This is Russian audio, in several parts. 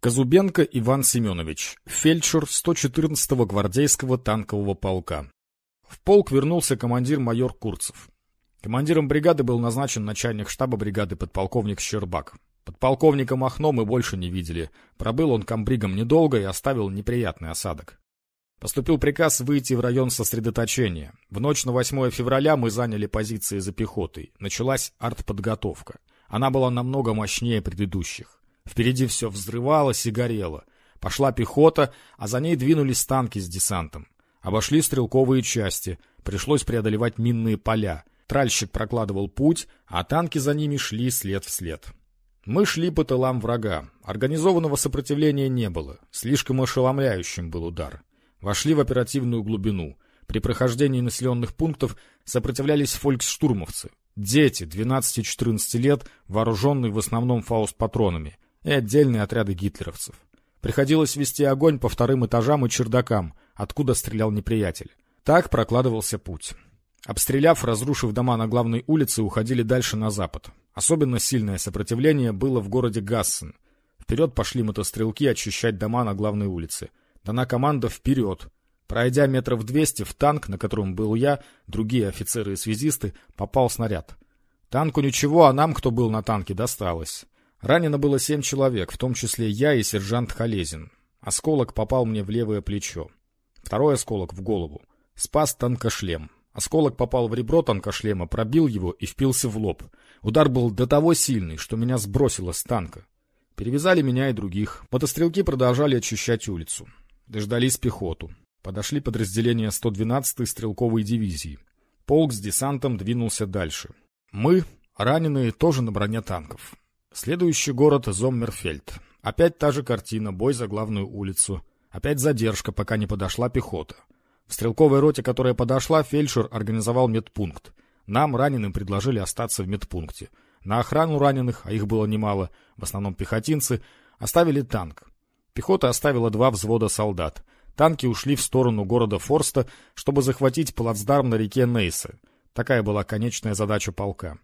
Казубенко Иван Семенович, фельдшер 114-го гвардейского танкового полка. В полк вернулся командир майор Курцев. Командиром бригады был назначен начальник штаба бригады подполковник Щербак. Подполковника Махно мы больше не видели. Пробыл он комбригом недолго и оставил неприятный осадок. Поступил приказ выйти в район сосредоточения. В ночь на 8 февраля мы заняли позиции за пехотой. Началась артподготовка. Она была намного мощнее предыдущих. Впереди все взрывалось и горело. Пошла пехота, а за ней двинулись танки с десантом. Обошли стрелковые части, пришлось преодолевать минные поля. Тральщик прокладывал путь, а танки за ними шли след в след. Мы шли по тылам врага. Организованного сопротивления не было. Слишком ошеломляющим был удар. Вошли в оперативную глубину. При прохождении населенных пунктов сопротивлялись фольксштурмовцы. Дети 12-14 лет, вооруженные в основном фауст-патронами и отдельные отряды гитлеровцев. Приходилось вести огонь по вторым этажам и чердакам, откуда стрелял неприятель. Так прокладывался путь. Обстреляв, разрушив дома на главной улице, уходили дальше на запад. Особенно сильное сопротивление было в городе Гассен. Вперед пошли мотострелки очищать дома на главной улице. Дана команда «Вперед!». Пройдя метров двести, в танк, на котором был я, другие офицеры и связисты, попал снаряд. Танку ничего, а нам, кто был на танке, досталось. Ранено было семь человек, в том числе я и сержант Халезин. Осколок попал мне в левое плечо. Второй осколок в голову. Спас танкошлем. Осколок попал в ребро танкошлема, пробил его и впился в лоб. Удар был до того сильный, что меня сбросило с танка. Перевязали меня и других. Мотострелки продолжали очищать улицу. Дождались пехоту. Подошли подразделения 112-й стрелковой дивизии. Полк с десантом двинулся дальше. Мы, раненые, тоже на броне танков. Следующий город Зоммерфельд. Опять та же картина, бой за главную улицу. Опять задержка, пока не подошла пехота. В стрелковой роте, которая подошла, фельдшер организовал медпункт. Нам, раненым, предложили остаться в медпункте. На охрану раненых, а их было немало, в основном пехотинцы, оставили танк. Пехота оставила два взвода солдат. Танки ушли в сторону города Форста, чтобы захватить плацдарм на реке Нейсе. Такая была конечная задача полка.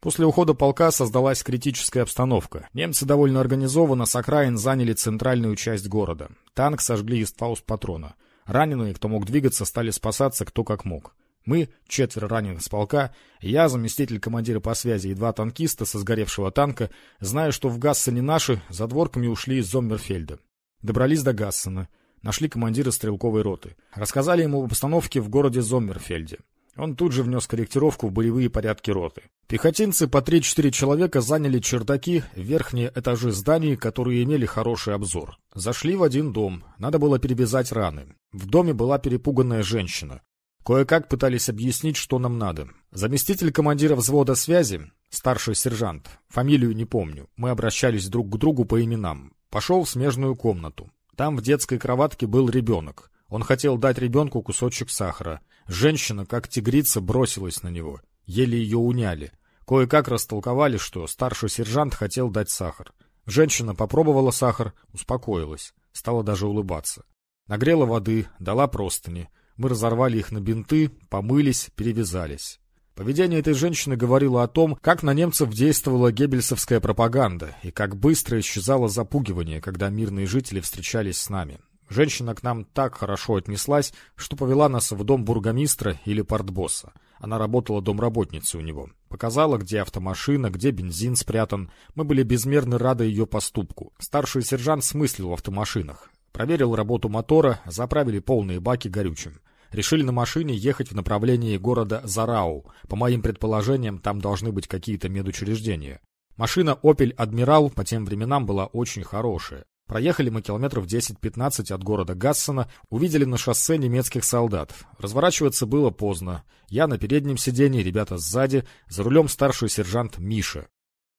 После ухода полка создалась критическая обстановка. Немцы довольно организованно с окраин заняли центральную часть города. Танк сожгли из фауст-патрона. Раненые, кто мог двигаться, стали спасаться кто как мог. Мы, четверо раненых с полка, я, заместитель командира по связи и два танкиста со сгоревшего танка, зная, что в Гассене наши, за дворками ушли из Зоммерфельда. Добрались до Гассена. Нашли командира стрелковой роты. Рассказали ему об обстановке в городе Зоммерфельде. Он тут же внес корректировку в боевые порядки роты. Пехотинцы по 3-4 человека заняли чердаки, верхние этажи зданий, которые имели хороший обзор. Зашли в один дом. Надо было перевязать раны. В доме была перепуганная женщина. Кое-как пытались объяснить, что нам надо. Заместитель командира взвода связи, старший сержант, фамилию не помню, мы обращались друг к другу по именам, пошел в смежную комнату. Там в детской кроватке был ребенок. Он хотел дать ребенку кусочек сахара. Женщина, как тигрица, бросилась на него. Еле ее уняли. Кое-как растолковали, что старший сержант хотел дать сахар. Женщина попробовала сахар, успокоилась, стала даже улыбаться. Нагрела воды, дала простыни. Мы разорвали их на бинты, помылись, перевязались. Поведение этой женщины говорило о том, как на немцев действовала геббельсовская пропаганда и как быстро исчезало запугивание, когда мирные жители встречались с нами. Женщина к нам так хорошо отнеслась, что повела нас в дом бургомистра или портбосса. Она работала домработницей у него. Показала, где автомашина, где бензин спрятан. Мы были безмерно рады ее поступку. Старший сержант смыслил в автомашинах. Проверил работу мотора, заправили полные баки горючим. Решили на машине ехать в направлении города Зарау. По моим предположениям, там должны быть какие-то медучреждения. Машина Opel Адмирал по тем временам была очень хорошая. Проехали мы километров 10-15 от города Гассена, увидели на шоссе немецких солдат. Разворачиваться было поздно. Я на переднем сиденье, ребята сзади, за рулем старший сержант Миша.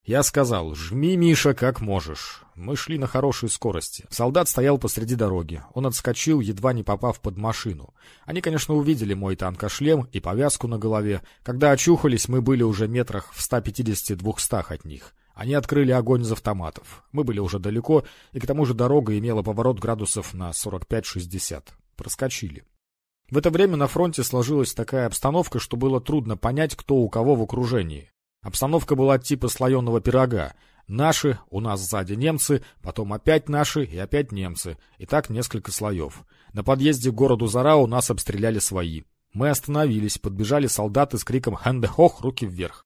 Я сказал, жми, Миша, как можешь. Мы шли на хорошей скорости. Солдат стоял посреди дороги. Он отскочил, едва не попав под машину. Они, конечно, увидели мой танкошлем и повязку на голове. Когда очухались, мы были уже метрах в 150-200 от них. Они открыли огонь из автоматов. Мы были уже далеко, и к тому же дорога имела поворот градусов на 45-60. Проскочили. В это время на фронте сложилась такая обстановка, что было трудно понять, кто у кого в окружении. Обстановка была типа слоеного пирога. Наши, у нас сзади немцы, потом опять наши и опять немцы. И так несколько слоев. На подъезде к городу Зарау нас обстреляли свои. Мы остановились, подбежали солдаты с криком «Хэнде-хох! Руки вверх!».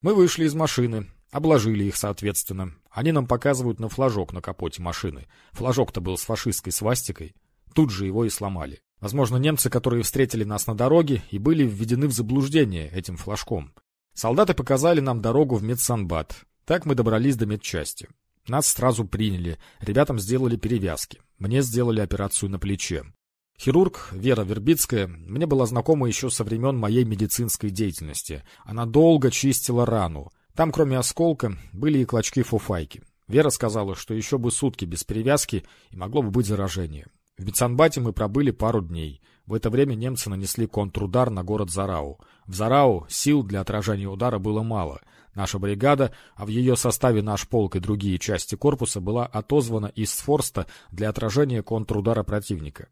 Мы вышли из машины, обложили их соответственно. Они нам показывают на флажок на капоте машины. Флажок-то был с фашистской свастикой. Тут же его и сломали. Возможно, немцы, которые встретили нас на дороге, и были введены в заблуждение этим флажком. Солдаты показали нам дорогу в медсанбат. Так мы добрались до медчасти. Нас сразу приняли, ребятам сделали перевязки. Мне сделали операцию на плече. Хирург Вера Вербицкая мне была знакома еще со времен моей медицинской деятельности. Она долго чистила рану. Там, кроме осколка, были и клочки фуфайки. Вера сказала, что еще бы сутки без перевязки и могло бы быть заражение. В Бецанбате мы пробыли пару дней. В это время немцы нанесли контрудар на город Зарау. В Зарау сил для отражения удара было мало. Наша бригада, а в ее составе наш полк и другие части корпуса, была отозвана из Сфорста для отражения контрудара противника.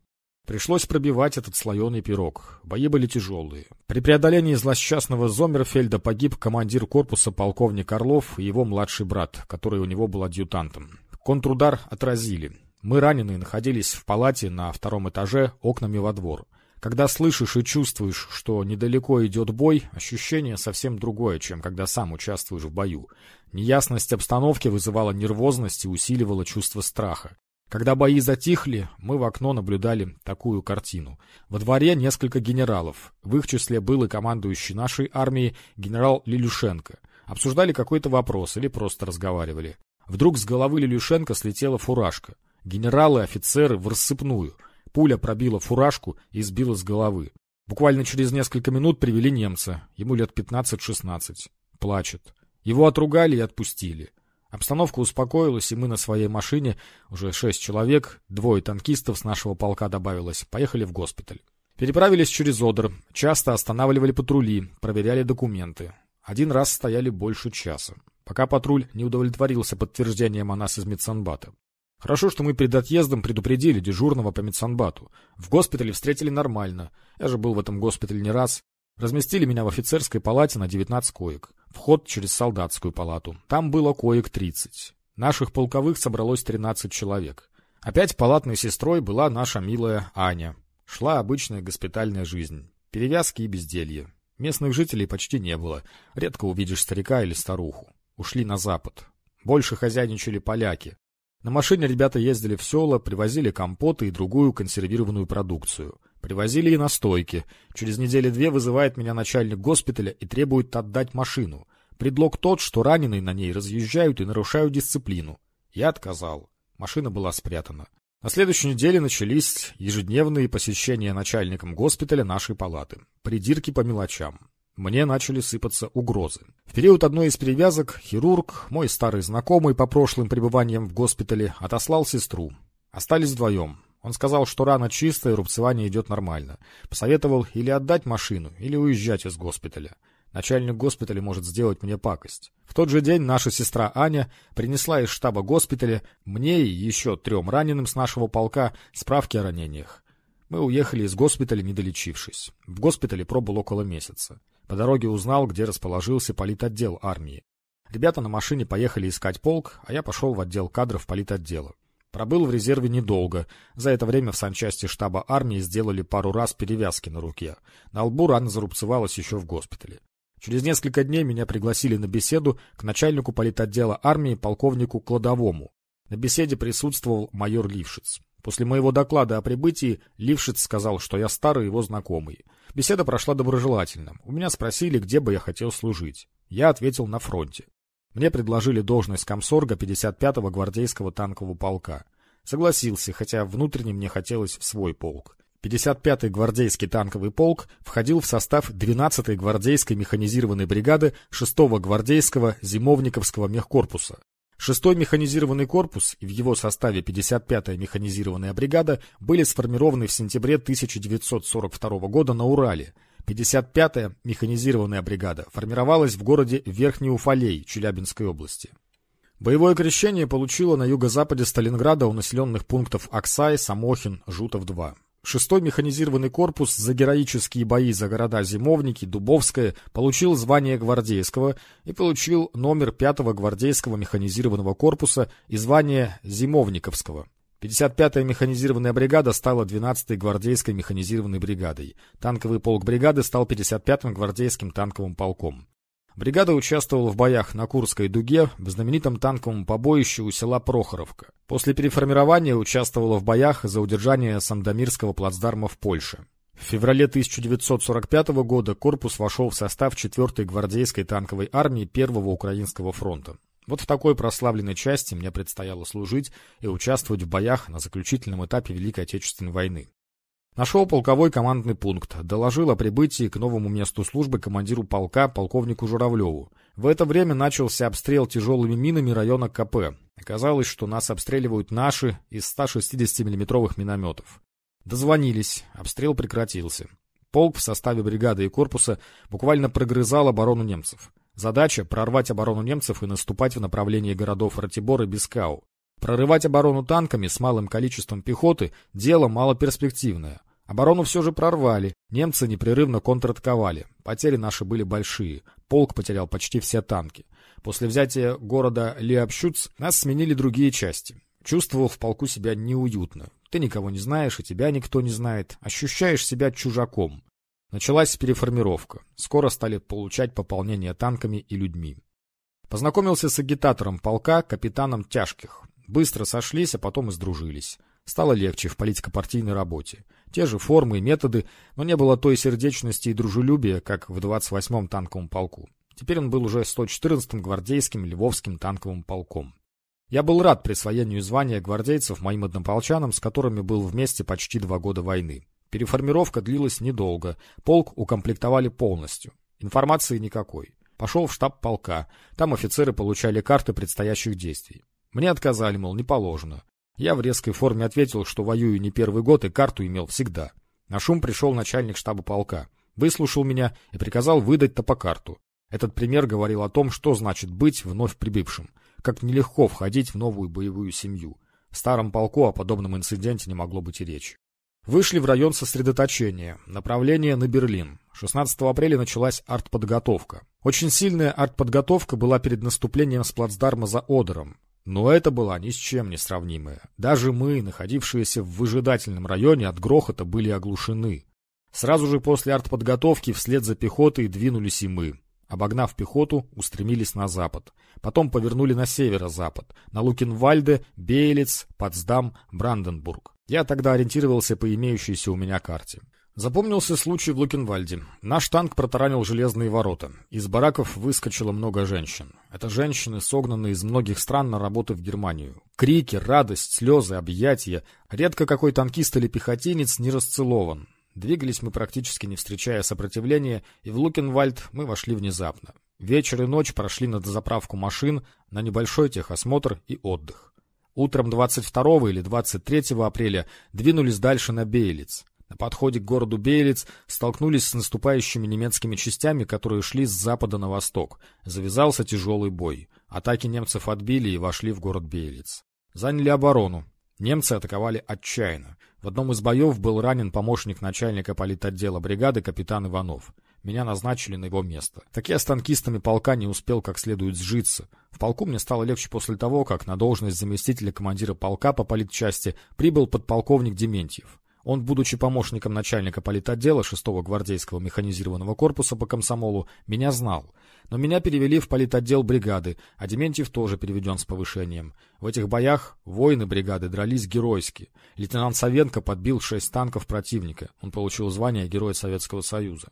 Пришлось пробивать этот слоеный пирог. Бои были тяжелые. При преодолении злосчастного Зомерфельда погиб командир корпуса полковник Орлов и его младший брат, который у него был адъютантом. Контрудар отразили. Мы, раненые, находились в палате на втором этаже окнами во двор. Когда слышишь и чувствуешь, что недалеко идет бой, ощущение совсем другое, чем когда сам участвуешь в бою. Неясность обстановки вызывала нервозность и усиливала чувство страха. Когда бои затихли, мы в окно наблюдали такую картину. Во дворе несколько генералов. В их числе был и командующий нашей армией генерал Лилюшенко. Обсуждали какой-то вопрос или просто разговаривали. Вдруг с головы Лилюшенко слетела фуражка. Генералы, офицеры в рассыпную. Пуля пробила фуражку и сбила с головы. Буквально через несколько минут привели немца. Ему лет 15-16. Плачет. Его отругали и отпустили. Обстановка успокоилась, и мы на своей машине, уже шесть человек, двое танкистов с нашего полка добавилось, поехали в госпиталь. Переправились через Одер, часто останавливали патрули, проверяли документы. Один раз стояли больше часа, пока патруль не удовлетворился подтверждением о нас из медсанбата. Хорошо, что мы перед отъездом предупредили дежурного по медсанбату. В госпитале встретили нормально. Я же был в этом госпитале не раз. Разместили меня в офицерской палате на 19 коек. Вход через солдатскую палату. Там было коек 30. Наших полковых собралось 13 человек. Опять палатной сестрой была наша милая Аня. Шла обычная госпитальная жизнь. Перевязки и безделье. Местных жителей почти не было. Редко увидишь старика или старуху. Ушли на запад. Больше хозяйничали поляки. На машине ребята ездили в села, привозили компоты и другую консервированную продукцию. Привозили и настойки. Через недели-две вызывает меня начальник госпиталя и требует отдать машину. Предлог тот, что раненые на ней разъезжают и нарушают дисциплину. Я отказал. Машина была спрятана. На следующей неделе начались ежедневные посещения начальником госпиталя нашей палаты. Придирки по мелочам мне начали сыпаться угрозы. В период одной из перевязок хирург, мой старый знакомый по прошлым пребываниям в госпитале, отослал сестру. Остались вдвоем. Он сказал, что рана чистая, рубцевание идет нормально. Посоветовал или отдать машину, или уезжать из госпиталя. Начальник госпиталя может сделать мне пакость. В тот же день наша сестра Аня принесла из штаба госпиталя мне и еще трем раненым с нашего полка справки о ранениях. Мы уехали из госпиталя, не долечившись. В госпитале пробыл около месяца. По дороге узнал, где расположился политотдел армии. Ребята на машине поехали искать полк, а я пошел в отдел кадров политотдела. Пробыл в резерве недолго. За это время в санчасти штаба армии сделали пару раз перевязки на руке. На лбу рана зарубцевалась еще в госпитале. Через несколько дней меня пригласили на беседу к начальнику политотдела армии полковнику Кладовому. На беседе присутствовал майор Лившиц. После моего доклада о прибытии Лившиц сказал, что я старый его знакомый. Беседа прошла доброжелательно. У меня спросили, где бы я хотел служить. Я ответил на фронте. Мне предложили должность комсорга 55-го гвардейского танкового полка. Согласился, хотя внутренне мне хотелось в свой полк. 55-й гвардейский танковый полк входил в состав 12-й гвардейской механизированной бригады 6-го гвардейского зимовниковского мехкорпуса. Шестой механизированный корпус и в его составе 55-я механизированная бригада были сформированы в сентябре 1942 года на Урале. 55-я механизированная бригада формировалась в городе Верхний Уфалей Челябинской области. Боевое крещение получило на юго-западе Сталинграда у населенных пунктов Аксай, Самохин, Жутов-2. Шестой механизированный корпус за героические бои за города Зимовники, Дубовское получил звание гвардейского и получил номер пятого гвардейского механизированного корпуса и звание Зимовниковского. 55-я механизированная бригада стала 12-й гвардейской механизированной бригадой. Танковый полк бригады стал 55-м гвардейским танковым полком. Бригада участвовала в боях на Курской дуге в знаменитом танковом побоище у села Прохоровка. После переформирования участвовала в боях за удержание Сандомирского плацдарма в Польше. В феврале 1945 года корпус вошел в состав 4-й гвардейской танковой армии Первого Украинского фронта. Вот в такой прославленной части мне предстояло служить и участвовать в боях на заключительном этапе Великой Отечественной войны. Нашел полковой командный пункт, доложил о прибытии к новому месту службы командиру полка полковнику Журавлеву. В это время начался обстрел тяжелыми минами района КП. Оказалось, что нас обстреливают наши из 160 миллиметровых минометов. Дозвонились, обстрел прекратился. Полк в составе бригады и корпуса буквально прогрызал оборону немцев. Задача — прорвать оборону немцев и наступать в направлении городов Ратибор и Бискау. Прорывать оборону танками с малым количеством пехоты – дело малоперспективное. Оборону все же прорвали, немцы непрерывно контратаковали. Потери наши были большие, полк потерял почти все танки. После взятия города Лиапщуц нас сменили другие части. Чувствовал в полку себя неуютно. Ты никого не знаешь, и тебя никто не знает. Ощущаешь себя чужаком. Началась переформировка. Скоро стали получать пополнение танками и людьми. Познакомился с агитатором полка, капитаном Тяжких. Быстро сошлись, а потом и сдружились. Стало легче в политико-партийной работе. Те же формы и методы, но не было той сердечности и дружелюбия, как в 28-м танковом полку. Теперь он был уже 114-м гвардейским Львовским танковым полком. Я был рад присвоению звания гвардейцев моим однополчанам, с которыми был вместе почти два года войны. Переформировка длилась недолго, полк укомплектовали полностью. Информации никакой. Пошел в штаб полка, там офицеры получали карты предстоящих действий. Мне отказали, мол, не положено. Я в резкой форме ответил, что воюю не первый год и карту имел всегда. На шум пришел начальник штаба полка. Выслушал меня и приказал выдать топокарту. Этот пример говорил о том, что значит быть вновь прибывшим. Как нелегко входить в новую боевую семью. В старом полку о подобном инциденте не могло быть и речи. Вышли в район сосредоточения, направление на Берлин. 16 апреля началась артподготовка. Очень сильная артподготовка была перед наступлением с плацдарма за Одером. Но это была ни с чем не сравнимая. Даже мы, находившиеся в выжидательном районе, от грохота были оглушены. Сразу же после артподготовки вслед за пехотой двинулись и мы. Обогнав пехоту, устремились на запад. Потом повернули на северо-запад, на Лукенвальде, Бейлиц, Потсдам, Бранденбург. Я тогда ориентировался по имеющейся у меня карте. Запомнился случай в Лукенвальде. Наш танк протаранил железные ворота. Из бараков выскочило много женщин. Это женщины, согнанные из многих стран на работу в Германию. Крики, радость, слезы, объятия. Редко какой танкист или пехотинец не расцелован. Двигались мы практически не встречая сопротивления, и в Лукенвальд мы вошли внезапно. Вечер и ночь прошли на дозаправку машин, на небольшой техосмотр и отдых. Утром 22 или 23 апреля двинулись дальше на Бейлиц. На подходе к городу Бейлиц столкнулись с наступающими немецкими частями, которые шли с запада на восток. Завязался тяжелый бой. Атаки немцев отбили и вошли в город Бейлиц. Заняли оборону. Немцы атаковали отчаянно. В одном из боев был ранен помощник начальника политотдела бригады капитан Иванов. Меня назначили на его место. Так я с танкистами полка не успел как следует сжиться. В полку мне стало легче после того, как на должность заместителя командира полка по политчасти прибыл подполковник Дементьев. Он, будучи помощником начальника политотдела 6-го гвардейского механизированного корпуса по комсомолу, меня знал. Но меня перевели в политотдел бригады, а Дементьев тоже переведен с повышением. В этих боях воины бригады дрались геройски. Лейтенант Савенко подбил шесть танков противника. Он получил звание Героя Советского Союза.